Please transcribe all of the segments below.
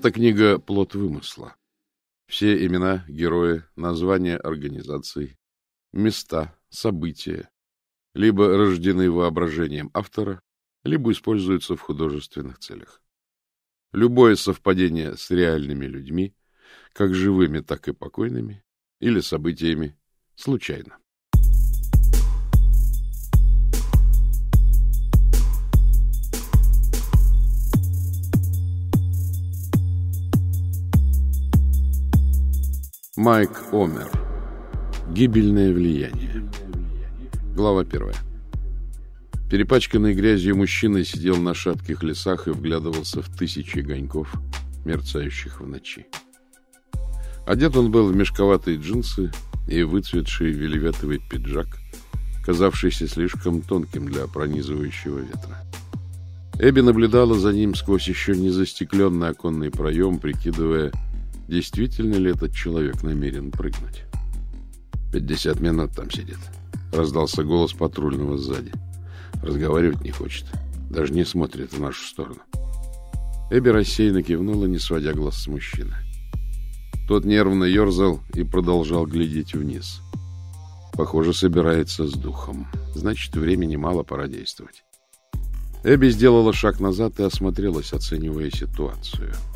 Эта книга — плод вымысла. Все имена, герои, названия организаций, места, события либо рождены воображением автора, либо используются в художественных целях. Любое совпадение с реальными людьми, как живыми, так и покойными, или событиями, случайно. Майк Омер. Гибельное влияние. Глава первая. Перепачканный грязью мужчина сидел на шатких лесах и вглядывался в тысячи огоньков, мерцающих в ночи. Одет он был в мешковатые джинсы и выцветший вельветовый пиджак, казавшийся слишком тонким для пронизывающего ветра. Эбби наблюдала за ним сквозь еще не застекленный оконный проем, прикидывая, действительно ли этот человек намерен прыгнуть. «Пятьдесят минут там сидит», — раздался голос патрульного сзади. Разговаривать не хочет, даже не смотрит в нашу сторону. Эбби рассеянно кивнула, не сводя глаз с мужчины. Тот нервно ерзал и продолжал глядеть вниз. Похоже, собирается с духом. Значит, времени мало, пора действовать. Эбби сделала шаг назад и осмотрелась, оценивая ситуацию. —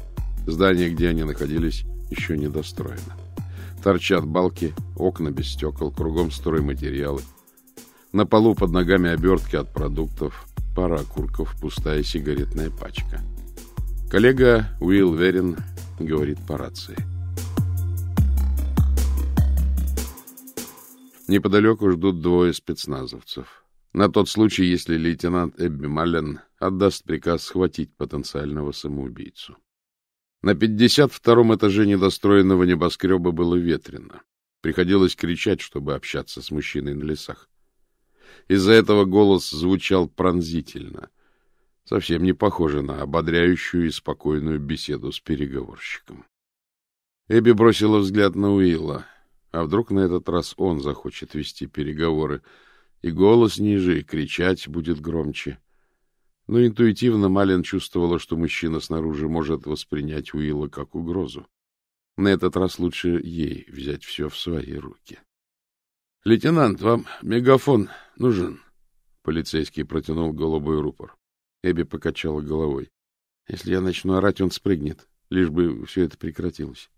Здание, где они находились, еще не достроено. Торчат балки, окна без стекол, кругом стройматериалы. На полу под ногами обертки от продуктов, пара окурков, пустая сигаретная пачка. Коллега Уилл Верин говорит по рации. Неподалеку ждут двое спецназовцев. На тот случай, если лейтенант Эбби Маллен отдаст приказ схватить потенциального самоубийцу. На 52-м этаже недостроенного небоскреба было ветрено. Приходилось кричать, чтобы общаться с мужчиной на лесах. Из-за этого голос звучал пронзительно, совсем не похоже на ободряющую и спокойную беседу с переговорщиком. Эбби бросила взгляд на Уилла. А вдруг на этот раз он захочет вести переговоры, и голос ниже, и кричать будет громче. Но интуитивно Малин чувствовала, что мужчина снаружи может воспринять Уилла как угрозу. На этот раз лучше ей взять все в свои руки. — Лейтенант, вам мегафон нужен? Полицейский протянул голубой рупор. Эбби покачала головой. — Если я начну орать, он спрыгнет, лишь бы все это прекратилось.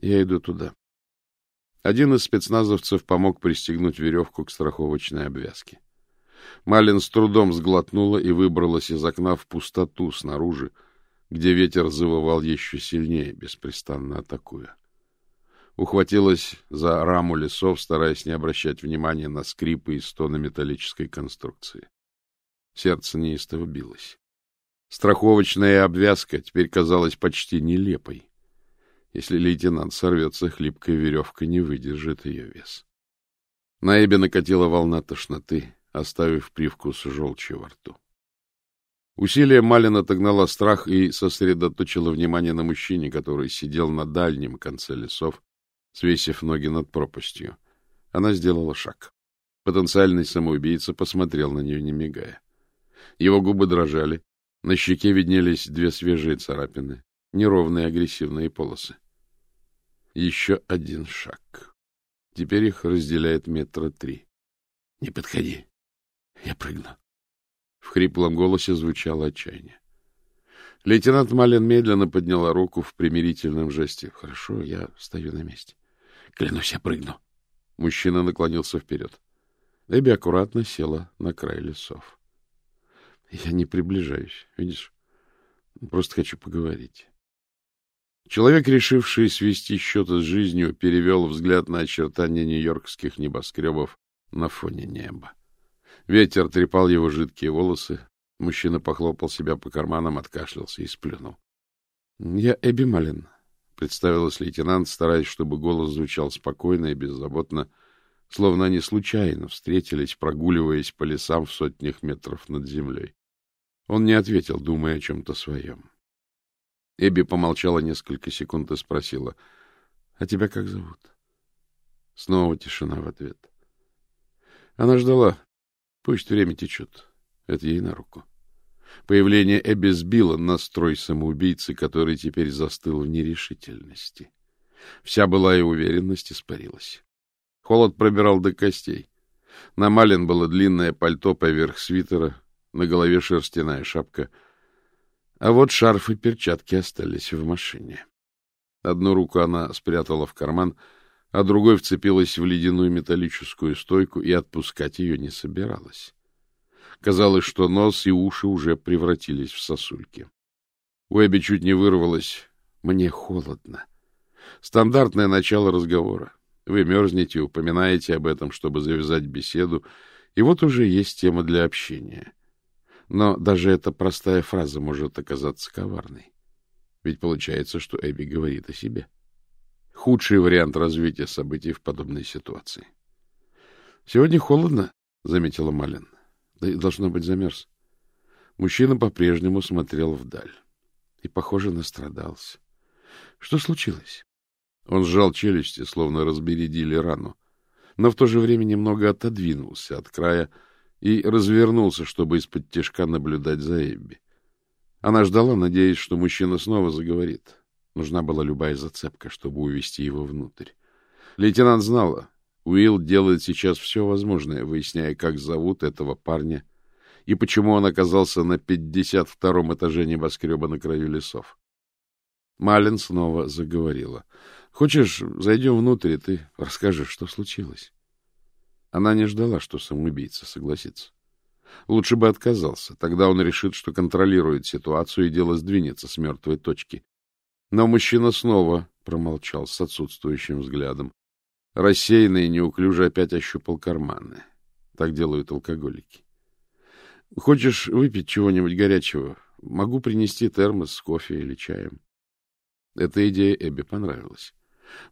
Я иду туда. Один из спецназовцев помог пристегнуть веревку к страховочной обвязке. Малин с трудом сглотнула и выбралась из окна в пустоту снаружи, где ветер завывал еще сильнее, беспрестанно атакуя. Ухватилась за раму лесов, стараясь не обращать внимания на скрипы и стоны металлической конструкции. Сердце неистово билось. Страховочная обвязка теперь казалась почти нелепой. Если лейтенант сорвется, хлипкая веревка не выдержит ее вес. На Эбе накатила волна тошноты оставив привкус желчи во рту. Усилие Малин отогнала страх и сосредоточила внимание на мужчине, который сидел на дальнем конце лесов, свесив ноги над пропастью. Она сделала шаг. Потенциальный самоубийца посмотрел на нее, не мигая. Его губы дрожали, на щеке виднелись две свежие царапины, неровные агрессивные полосы. Еще один шаг. Теперь их разделяет метра три. — Не подходи, я прыгну. В хриплом голосе звучало отчаяние. Лейтенант Малин медленно подняла руку в примирительном жесте. — Хорошо, я стою на месте. — Клянусь, я прыгну. Мужчина наклонился вперед. Эбби аккуратно села на край лесов. — Я не приближаюсь, видишь? Просто хочу поговорить. Человек, решивший свести счеты с жизнью, перевел взгляд на очертания нью-йоркских небоскребов на фоне неба. Ветер трепал его жидкие волосы. Мужчина похлопал себя по карманам, откашлялся и сплюнул. — Я Эбби Малин, — представилась лейтенант, стараясь, чтобы голос звучал спокойно и беззаботно, словно они случайно встретились, прогуливаясь по лесам в сотнях метров над землей. Он не ответил, думая о чем-то своем. Эбби помолчала несколько секунд и спросила, — А тебя как зовут? Снова тишина в ответ. Она ждала, Пусть время течет. Это ей на руку. Появление Эбби сбило настрой самоубийцы, который теперь застыл в нерешительности. Вся была и уверенность испарилась. Холод пробирал до костей. На Малин было длинное пальто поверх свитера, на голове шерстяная шапка. А вот шарф и перчатки остались в машине. Одну руку она спрятала в карман, а другой вцепилась в ледяную металлическую стойку и отпускать ее не собиралась. Казалось, что нос и уши уже превратились в сосульки. У Эбби чуть не вырвалось «Мне холодно». Стандартное начало разговора. Вы мерзнете, упоминаете об этом, чтобы завязать беседу, и вот уже есть тема для общения. Но даже эта простая фраза может оказаться коварной. Ведь получается, что Эбби говорит о себе. Худший вариант развития событий в подобной ситуации. — Сегодня холодно, — заметила Малин. — Да и должно быть замерз. Мужчина по-прежнему смотрел вдаль и, похоже, настрадался. Что случилось? Он сжал челюсти, словно разбередили рану, но в то же время немного отодвинулся от края и развернулся, чтобы из-под тяжка наблюдать за Эбби. Она ждала, надеясь, что мужчина снова заговорит. Нужна была любая зацепка, чтобы увести его внутрь. Лейтенант знала, Уилл делает сейчас все возможное, выясняя, как зовут этого парня и почему он оказался на 52-м этаже небоскреба на краю лесов. Малин снова заговорила. Хочешь, зайдем внутрь, и ты расскажешь, что случилось? Она не ждала, что самоубийца согласится. Лучше бы отказался. Тогда он решит, что контролирует ситуацию, и дело сдвинется с мертвой точки. Но мужчина снова промолчал с отсутствующим взглядом. Рассеянный и неуклюже опять ощупал карманы. Так делают алкоголики. — Хочешь выпить чего-нибудь горячего? Могу принести термос с кофе или чаем. Эта идея Эбби понравилась.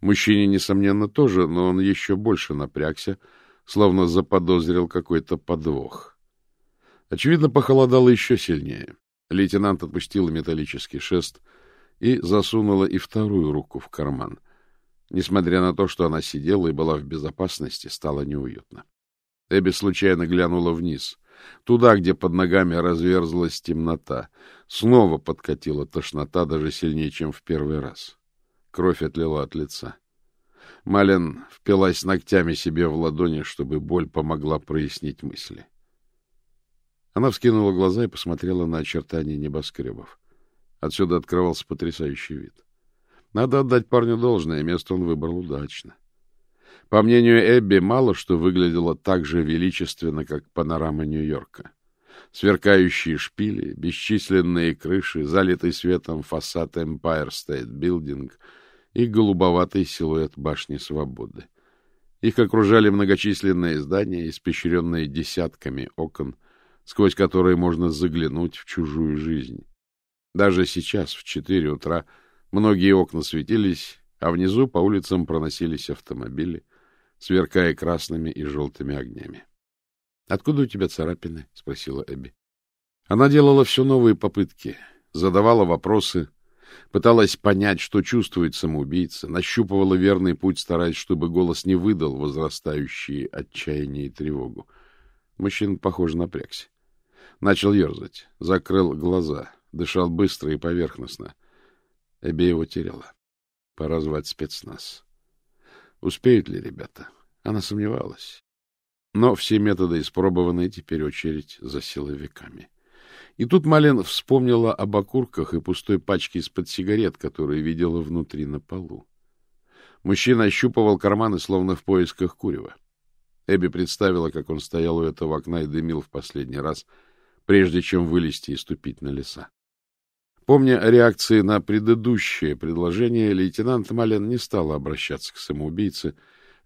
Мужчине, несомненно, тоже, но он еще больше напрягся, словно заподозрил какой-то подвох. Очевидно, похолодало еще сильнее. Лейтенант отпустила металлический шест и засунула и вторую руку в карман. Несмотря на то, что она сидела и была в безопасности, стало неуютно. Эбби случайно глянула вниз, туда, где под ногами разверзлась темнота. Снова подкатила тошнота даже сильнее, чем в первый раз. Кровь отлила от лица. Малин впилась ногтями себе в ладони, чтобы боль помогла прояснить мысли. Она вскинула глаза и посмотрела на очертания небоскребов. Отсюда открывался потрясающий вид. Надо отдать парню должное, место он выбрал удачно. По мнению Эбби, мало что выглядело так же величественно, как панорама Нью-Йорка. Сверкающие шпили, бесчисленные крыши, залитый светом фасад Empire State Building — и голубоватый силуэт башни Свободы. Их окружали многочисленные здания, испещренные десятками окон, сквозь которые можно заглянуть в чужую жизнь. Даже сейчас, в четыре утра, многие окна светились, а внизу по улицам проносились автомобили, сверкая красными и желтыми огнями. — Откуда у тебя царапины? — спросила Эбби. Она делала все новые попытки, задавала вопросы, Пыталась понять, что чувствует самоубийца, нащупывала верный путь, стараясь, чтобы голос не выдал возрастающие отчаяние и тревогу. Мужчина, похоже, напрягся. Начал ерзать, закрыл глаза, дышал быстро и поверхностно. Эбби его теряла. Пора звать спецназ. Успеют ли ребята? Она сомневалась. Но все методы испробованы, теперь очередь за силовиками. И тут Малин вспомнила об окурках и пустой пачке из-под сигарет, которые видела внутри на полу. Мужчина ощупывал карманы, словно в поисках курева. Эбби представила, как он стоял у этого окна и дымил в последний раз, прежде чем вылезти и ступить на леса. Помня о реакции на предыдущее предложение, лейтенант Малин не стала обращаться к самоубийце.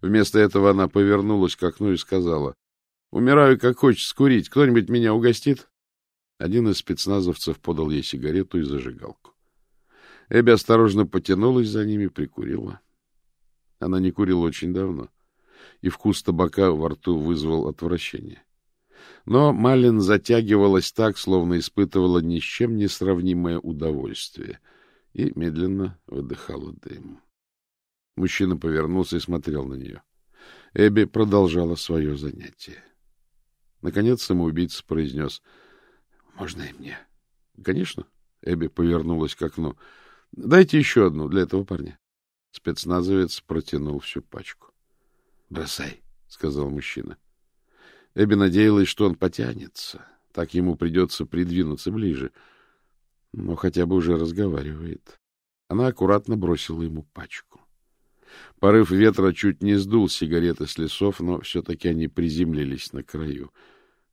Вместо этого она повернулась к окну и сказала, — Умираю, как хочется курить. Кто-нибудь меня угостит? Один из спецназовцев подал ей сигарету и зажигалку. Эбби осторожно потянулась за ними, прикурила. Она не курила очень давно, и вкус табака во рту вызвал отвращение. Но Малин затягивалась так, словно испытывала ни с чем не сравнимое удовольствие, и медленно выдыхала дым. Мужчина повернулся и смотрел на нее. Эбби продолжала свое занятие. Наконец самоубийца произнес — можно и мне — Конечно. Эбби повернулась к окну. — Дайте еще одну для этого парня. Спецназовец протянул всю пачку. — Бросай, — сказал мужчина. Эбби надеялась, что он потянется. Так ему придется придвинуться ближе. Но хотя бы уже разговаривает. Она аккуратно бросила ему пачку. Порыв ветра чуть не сдул сигареты с лесов, но все-таки они приземлились на краю.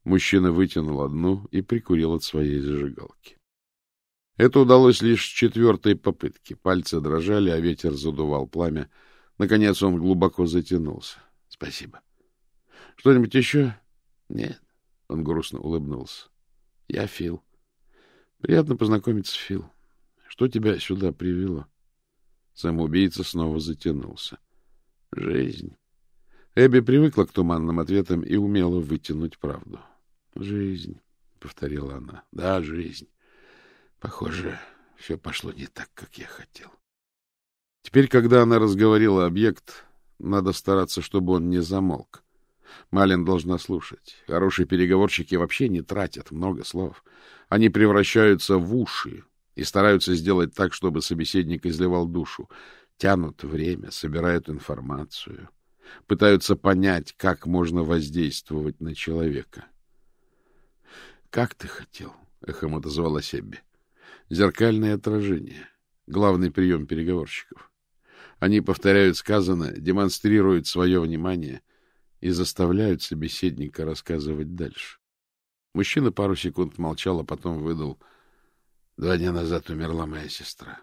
Мужчина вытянул одну и прикурил от своей зажигалки. Это удалось лишь с четвертой попытки. Пальцы дрожали, а ветер задувал пламя. Наконец он глубоко затянулся. — Спасибо. — Что-нибудь еще? — Нет. Он грустно улыбнулся. — Я Фил. — Приятно познакомиться, Фил. Что тебя сюда привело? Самоубийца снова затянулся. — Жизнь. Эбби привыкла к туманным ответам и умела вытянуть правду. — Жизнь, — повторила она. — Да, жизнь. Похоже, все пошло не так, как я хотел. Теперь, когда она разговорила объект, надо стараться, чтобы он не замолк. Малин должна слушать. Хорошие переговорщики вообще не тратят много слов. Они превращаются в уши и стараются сделать так, чтобы собеседник изливал душу. Тянут время, собирают информацию, пытаются понять, как можно воздействовать на человека. — Как ты хотел? — эхом отозвалась Эбби. Зеркальное отражение — главный прием переговорщиков. Они повторяют сказанное, демонстрируют свое внимание и заставляют собеседника рассказывать дальше. Мужчина пару секунд молчал, а потом выдал. Два дня назад умерла моя сестра.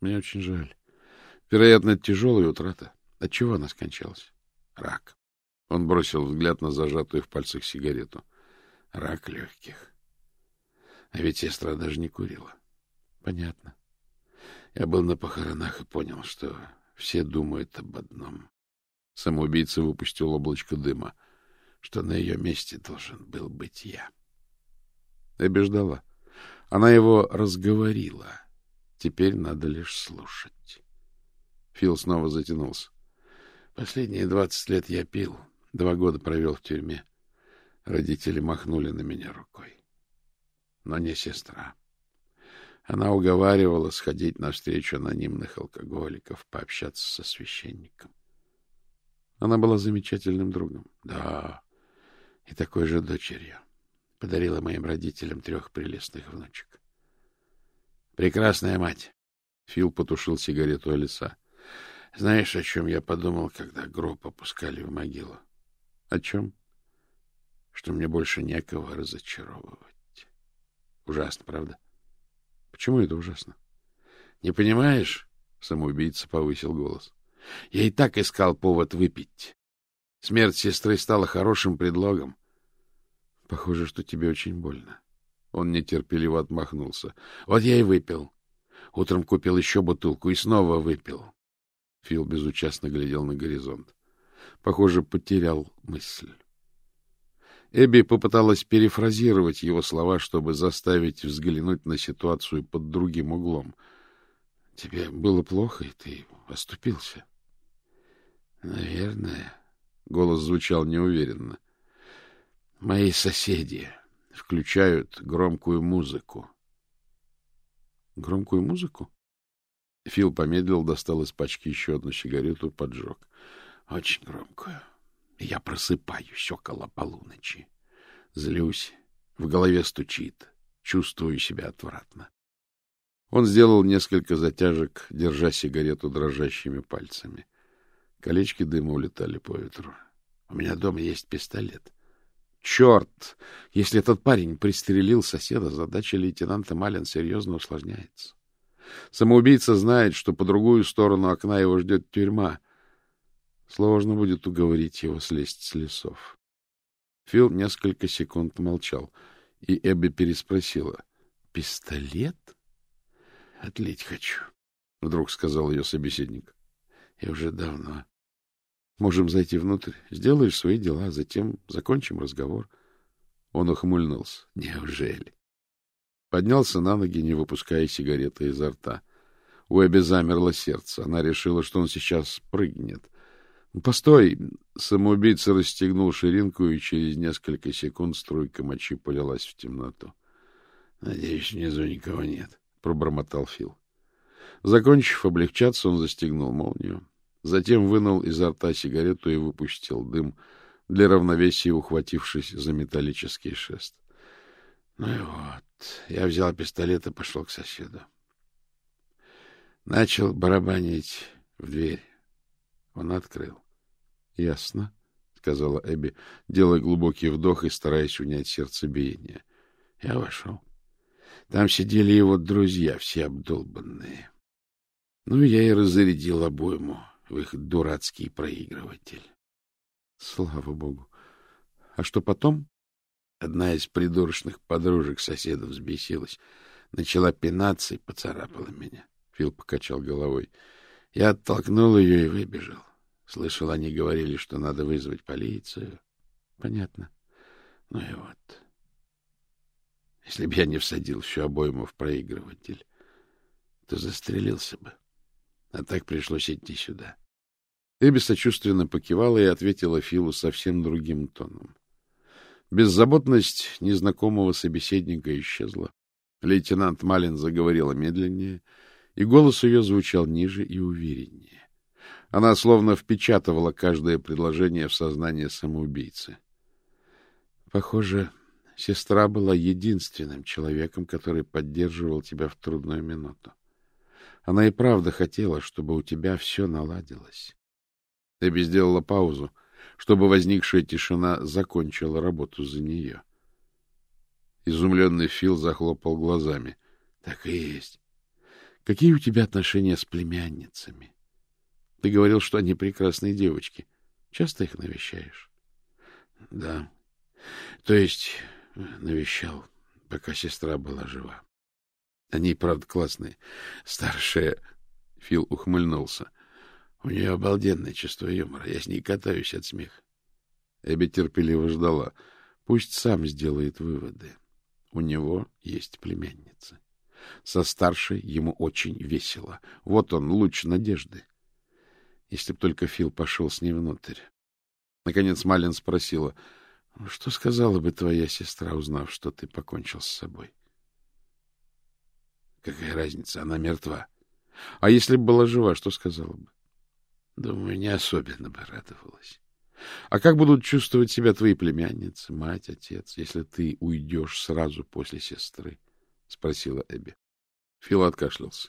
Мне очень жаль. Вероятно, это тяжелая утрата. От чего она скончалась? Рак. Он бросил взгляд на зажатую в пальцах сигарету. Рак легких. А ведь сестра даже не курила. Понятно. Я был на похоронах и понял, что все думают об одном. Самоубийца выпустил облачко дыма, что на ее месте должен был быть я. Эбби ждала. Она его разговорила. Теперь надо лишь слушать. Фил снова затянулся. Последние двадцать лет я пил. Два года провел в тюрьме. Родители махнули на меня рукой но не сестра. Она уговаривала сходить навстречу анонимных алкоголиков, пообщаться со священником. Она была замечательным другом. Да, и такой же дочерью. Подарила моим родителям трех прелестных внучек. Прекрасная мать. Фил потушил сигарету о леса. Знаешь, о чем я подумал, когда гроб опускали в могилу? О чем? Что мне больше некого разочаровывать. Ужасно, правда? Почему это ужасно? Не понимаешь? Самоубийца повысил голос. Я и так искал повод выпить. Смерть сестры стала хорошим предлогом. Похоже, что тебе очень больно. Он нетерпеливо отмахнулся. Вот я и выпил. Утром купил еще бутылку и снова выпил. Фил безучастно глядел на горизонт. Похоже, потерял мысль. Эбби попыталась перефразировать его слова, чтобы заставить взглянуть на ситуацию под другим углом. — Тебе было плохо, и ты оступился? — Наверное. Голос звучал неуверенно. — Мои соседи включают громкую музыку. — Громкую музыку? Фил помедлил, достал из пачки еще одну сигарету, поджег. — Очень громкую. Я просыпаюсь около полуночи. Злюсь, в голове стучит, чувствую себя отвратно. Он сделал несколько затяжек, держа сигарету дрожащими пальцами. Колечки дыма улетали по ветру. У меня дома есть пистолет. Черт! Если этот парень пристрелил соседа, задача лейтенанта Малин серьезно усложняется. Самоубийца знает, что по другую сторону окна его ждет тюрьма — Сложно будет уговорить его слезть с лесов. Фил несколько секунд молчал, и Эбби переспросила. — Пистолет? — Отлить хочу, — вдруг сказал ее собеседник. — Я уже давно. Можем зайти внутрь, сделаешь свои дела, а затем закончим разговор. Он ухмыльнулся. — Неужели? Поднялся на ноги, не выпуская сигареты изо рта. У Эбби замерло сердце. Она решила, что он сейчас прыгнет —— Постой! — самоубийца расстегнул ширинку, и через несколько секунд струйка мочи полилась в темноту. —— Надеюсь, внизу никого нет, — пробормотал Фил. Закончив облегчаться, он застегнул молнию. Затем вынул изо рта сигарету и выпустил дым, для равновесия ухватившись за металлический шест. Ну и вот, я взял пистолет и пошел к соседу. Начал барабанить в дверь. Он открыл. — Ясно, — сказала Эбби, делая глубокий вдох и стараясь унять сердцебиение. Я вошел. Там сидели его друзья, все обдолбанные. Ну, я и разрядил обойму в их дурацкий проигрыватель. Слава богу. А что потом? Одна из придурочных подружек соседов взбесилась. Начала пинаться и поцарапала меня. Фил покачал головой. Я оттолкнул ее и выбежал. Слышал, они говорили, что надо вызвать полицию. Понятно. Ну и вот. Если бы я не всадил всю обойму в проигрыватель, то застрелился бы. А так пришлось идти сюда. Эбби сочувственно покивала и ответила Филу совсем другим тоном. Беззаботность незнакомого собеседника исчезла. Лейтенант Малин заговорила медленнее, и голос ее звучал ниже и увереннее. Она словно впечатывала каждое предложение в сознание самоубийцы. Похоже, сестра была единственным человеком, который поддерживал тебя в трудную минуту. Она и правда хотела, чтобы у тебя все наладилось. Эбби сделала паузу, чтобы возникшая тишина закончила работу за нее. Изумленный Фил захлопал глазами. — Так и есть. Какие у тебя отношения с племянницами? Ты говорил, что они прекрасные девочки. Часто их навещаешь? — Да. То есть навещал, пока сестра была жива. Они, правда, классные. Старшая... Фил ухмыльнулся. У нее обалденное чувство юмора. Я с ней катаюсь от смеха. Эбби терпеливо ждала. Пусть сам сделает выводы. У него есть племянница. Со старшей ему очень весело. Вот он, луч надежды. Если б только Фил пошел с ней внутрь. Наконец Малин спросила, что сказала бы твоя сестра, узнав, что ты покончил с собой? Какая разница, она мертва. А если бы была жива, что сказала бы? Думаю, не особенно бы радовалась. А как будут чувствовать себя твои племянницы, мать, отец, если ты уйдешь сразу после сестры? — спросила Эбби. Фил откашлялся.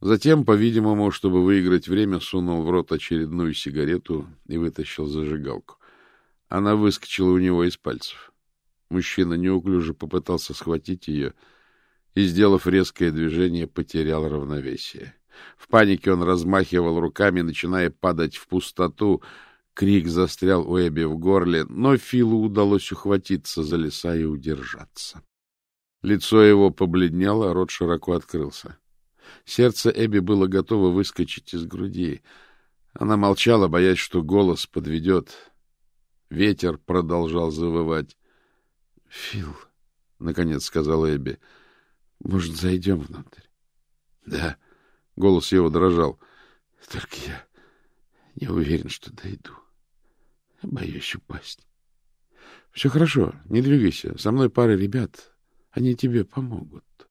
Затем, по-видимому, чтобы выиграть время, сунул в рот очередную сигарету и вытащил зажигалку. Она выскочила у него из пальцев. Мужчина неуклюже попытался схватить ее и, сделав резкое движение, потерял равновесие. В панике он размахивал руками, начиная падать в пустоту. Крик застрял у Эбби в горле, но Филу удалось ухватиться за леса и удержаться. Лицо его побледнело, рот широко открылся. Сердце Эбби было готово выскочить из груди. Она молчала, боясь, что голос подведет. Ветер продолжал завывать. — Фил, — наконец сказала Эбби, — может, зайдем внутрь? — Да. Голос его дрожал. — Только я не уверен, что дойду. Боюсь упасть. — Все хорошо, не двигайся. Со мной пара ребят. Они тебе помогут.